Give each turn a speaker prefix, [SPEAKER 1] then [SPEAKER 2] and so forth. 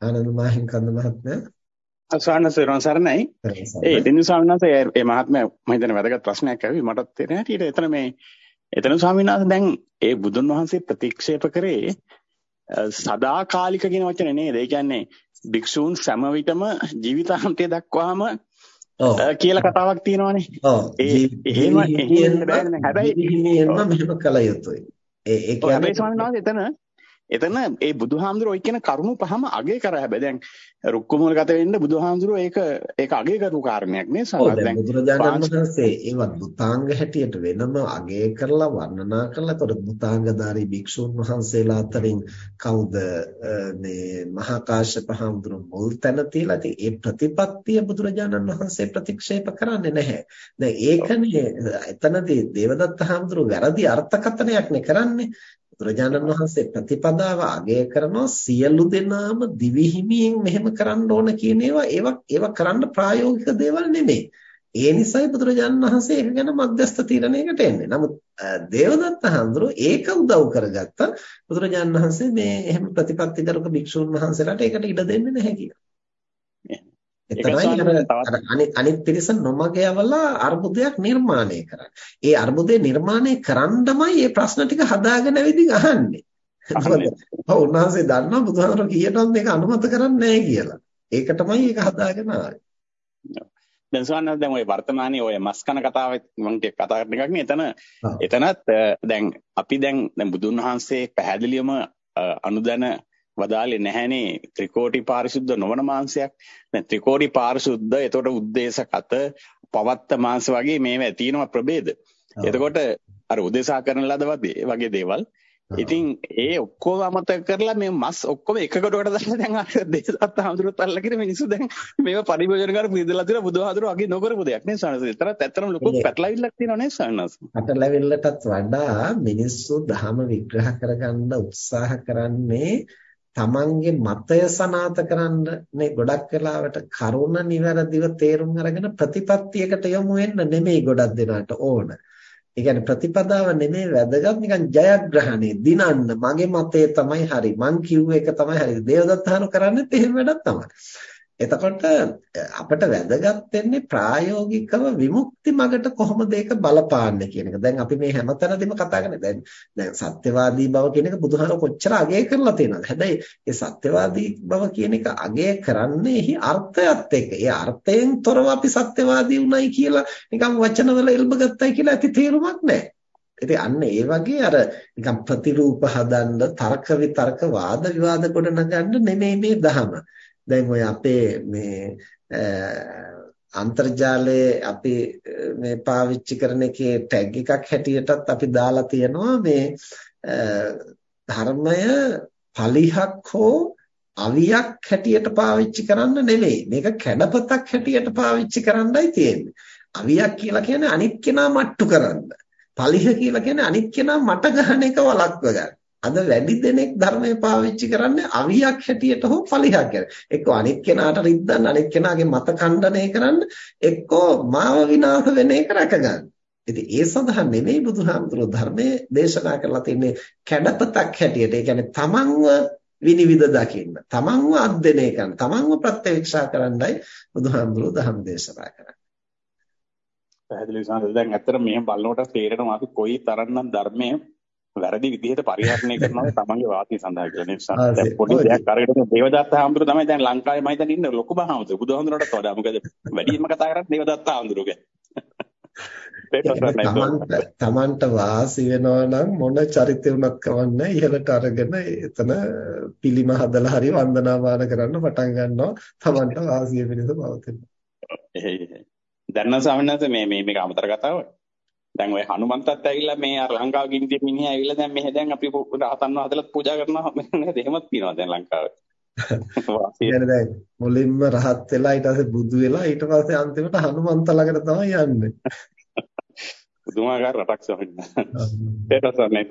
[SPEAKER 1] ආනන්ද මහින්කන්ද මහත්මයා
[SPEAKER 2] අසහනසරණ සරණයි. ඒ දෙනු ස්වාමීන් වහන්සේ ඒ මහත්මයා මම හිතන්නේ වැදගත් ප්‍රශ්නයක් ඇවි මටත් තේරෙන හැටියට එතන මේ එතන ස්වාමීන් වහන්සේ දැන් ඒ බුදුන් වහන්සේ ප්‍රතික්ෂේප කරේ සදාකාලික කියන වචනේ නේද? ඒ කියන්නේ භික්ෂූන් සෑම විටම ජීවිතාන්තය දක්වාම කියලා කතාවක් තියෙනවානේ.
[SPEAKER 1] ඔව්. ඒ එහෙම එහෙම බෑනේ. හැබැයි මෙහෙම කළ යුතුයි.
[SPEAKER 2] ඒ ඒ කියන්නේ එතන එතන ඒ බුදුහාමුදුරුවෝ ඔය කියන කරුණු පහම අගය කරා හැබැයි දැන් රුක්කමූලගත වෙන්න බුදුහාමුදුරුවෝ ඒක ඒක අගය කරපු කාරණයක් නේ සමහර
[SPEAKER 1] දැන් බුදුරජාණන් වහන්සේ ඒවත් බුතාංග හැටියට වෙනම අගය කරලා වර්ණනා කරලා ඒතකොට බුතාංගධාරී භික්ෂුන් වහන්සේලා අතරින් කවුද මේ මහා කාශ්‍යප හාමුදුරුවෝ මුල් තැන තියලා ඉතින් ඒ ප්‍රතිපත්තිය බුදුරජාණන් වහන්සේ ප්‍රතික්ෂේප කරන්නේ නැහැ. දැන් ඒකනේ එතනදී දේවදත්ත හාමුදුරුවෝ වැරදි අර්ථකථනයක් නේ කරන්නේ බුදුරජාණන් වහන්සේ ප්‍රතිපදාව අගය කරනවා සියලු දෙනාම දිවිහිමියෙන් මෙහෙම කරන්න ඕන කියන ඒවා ඒවා ඒවා කරන්න ප්‍රායෝගික දේවල් නෙමෙයි. ඒ නිසායි බුදුරජාණන් වහන්සේ ඒක ගැන මධ්‍යස්ථ තීරණයකට එන්නේ. නමුත් දේවදත්ත හඳුරෝ ඒක උදව් කරගත්ත බුදුරජාණන් වහන්සේ මේ එහෙම ප්‍රතිපත්ති කරක භික්ෂුන් වහන්සේලාට ඒකට ඉඩ දෙන්නේ නැහැ කියලා. එතනයි අර අනිත් පිරිස නොමග යවලා අර්බුදයක් නිර්මාණය කරන්නේ. ඒ අර්බුදේ නිර්මාණය කරන්නමයි මේ ප්‍රශ්න ටික හදාගෙන ඇවිදින් අහන්නේ. ඔව් උන්වහන්සේ දන්නවා බුදුහාමර කීයටවත් මේක අනුමත කරන්නේ නැහැ කියලා. ඒක තමයි ඒක හදාගෙන ආවේ.
[SPEAKER 2] දැන් සවන්න දැන් ওই වර්තමානයේ ওই මස් කන කතාවෙත් මම ටික කතා කරන එකක් නේ එතන එතනත් දැන් අපි දැන් දැන් බුදුන් වහන්සේ පැහැදිලිවම අනුදැන වදාලේ නැහැනේ ත්‍රිකෝටි පාරිශුද්ධ නොවන මාංශයක්. දැන් ත්‍රිකෝටි පාරිශුද්ධ එතකොට උද්දේශකත පවත්ත මාංශ වගේ මේවා තියෙනවා ප්‍රභේද. එතකොට අර උදේසා කරන ලද වගේ දේවල්. ඉතින් ඒ ඔක්කොම අමතක කරලා මේ මස් ඔක්කොම එක කොටකට දාලා දැන් අර දේශත් හඳුරුත් අල්ලගෙන මිනිස්සු දැන් මේව පරිභෝජන කරලා පිළිදලා තියෙන බුදුහාඳුර වගේ නොකරපු දෙයක් නේ සනස. ඒතරත් ඇත්තටම ලොකු පැටලවිල්ලක් තියෙනවා නේ සනස.
[SPEAKER 1] පැටලවිල්ලටත් වඩා මිනිස්සු ධර්ම විග්‍රහ කරගන්න උත්සාහ කරන්නේ තමන්ගේ මතය සනාත කරන්නේ ගොඩක් වෙලාවට කරුණ නිවැරදිව තේරුම් අරගෙන ප්‍රතිපත්තියකට යොමු වෙන්න නෙමෙයි ගොඩක් දෙනාට ඕන. ඒ කියන්නේ ප්‍රතිපදාව නෙමෙයි වැදගත් නිකන් ජයග්‍රහණය දිනන්න මගේ මතය තමයි හරි මං කිව්ව එක තමයි හරි දේවදත්තහන කරන්නේත් එහෙම වැඩක් තමයි. එතකොට අපිට වැදගත් වෙන්නේ ප්‍රායෝගිකව විමුක්ති මගට කොහොමද ඒක බලපාන්නේ කියන එක. දැන් අපි මේ හැමතැනදීම කතා කරන්නේ දැන් දැන් සත්‍යවාදී බව කියන එක බුදුහාම කොච්චර අගය කරලා තියෙනවද? හැබැයි ඒ සත්‍යවාදී බව කියන එක අගය කරන්නේ එහි අර්ථයත් එක්ක. ඒ අර්ථයෙන් තොරව අපි සත්‍යවාදී උණයි කියලා නිකන් වචනවල එල්බ ගත්තයි කියලා ඇති තේරුමක් නැහැ. ඉතින් අන්න ඒ වගේ අර නිකන් ප්‍රතිරූප හදන්න තර්ක විතර්ක වාද විවාද කොට නගන්න නෙමෙයි මේ ධහම. දැන් ඔය අපේ මේ අන්තර්ජාලයේ අපි මේ පාවිච්චි කරන එකේ ටැග් එකක් හැටියටත් අපි දාලා තියෙනවා. මේ ධර්මය පලිහක් හෝ අවියක් හැටියට පාවිච්චි කරන්න නෙමෙයි මේක කැඩපතක් හැටියට පාවිච්චි කරන්නයි තියෙන්නේ. අවියක් කියලා කියන්නේ අනිත් කෙනා මට්ටු කරන්න. පලිහ කියලා කියන්නේ අනිත් කෙනා මට ගහන එක වළක්ව ගන්න. අද වැඩි දෙනෙක් ධර්මය පාවිච්චි කරන්නේ අවියක් හැටියට හෝ ඵලියක් කියලා. එක්කෝ අනිත් කෙනාට රිද්දන්න අනිත් කෙනාගේ මත ඛණ්ඩනය කරන්න එක්කෝ මාව විනාශ වෙන එක රැකගන්න. ඉතින් ඒ සඳහා නෙමෙයි බුදුහාමුදුරුවෝ ධර්මයේ දේශනා කරලා තින්නේ කැඩපතක් හැටියට. ඒ කියන්නේ තමන්ව විනිවිද දකින්න, තමන්ව අධ්‍යයනය කරන්න, තමන්ව ප්‍රත්‍යක්ෂා කරන්නයි බුදුහාමුදුරුවෝ ධර්ම දේශනා කරන්නේ.
[SPEAKER 2] පැහැදිලි සාරද දැන් ඇත්තට මෙහෙම බලනකොට තේරෙනවා අපි කොයි තරම්නම් ධර්මයේ වැරදි විදිහට පරිහරණය කරනවා තමන්ගේ වාසිය සඳහා කියලා. නිසා පොඩි දෙයක් අරගෙන දේවදත්ත හාමුදුරුවෝ තමයි දැන් ලංකාවේ මම හිතන්නේ ඉන්න ලොකුම හාමුදුරුවෝ. බුදුහාමුදුරුවෝටත් වඩා. මොකද වැඩිම කතා කරන්නේ දේවදත්ත හාමුදුරුවෝ.
[SPEAKER 1] තමන්ට වාසි වෙනවා නම් මොන චරිතය වුණත් කවන්නේ ඉහළට අරගෙන එතන පිළිම හදලා හරි වන්දනාමාන කරන්න පටන් ගන්නවා තමන්ට වාසිය පිණිස පවතින.
[SPEAKER 2] එහෙයි. දැන් නම් ස්වාමීන් වහන්සේ මේ මේ මේක අමතර කතාවක්. දැන් ඔය හනුමන්තත් ඇවිල්ලා මේ අර ලංකාව ගිනිදිය මිනිහා ඇවිල්ලා දැන් මෙහෙ දැන් අපි රහතන් වහන්සේලාත් පූජා කරනවා නේද එහෙමත් තියෙනවා දැන් ලංකාවේ.
[SPEAKER 1] වාසිය දැන් මුලින්ම රහත් වෙලා ඊට පස්සේ බුදු වෙලා ඊට පස්සේ අන්තිමට හනුමන්ත ළඟට තමයි යන්නේ.
[SPEAKER 2] පුදුමාකාර රටක් සොහින්න. ඒක තමයි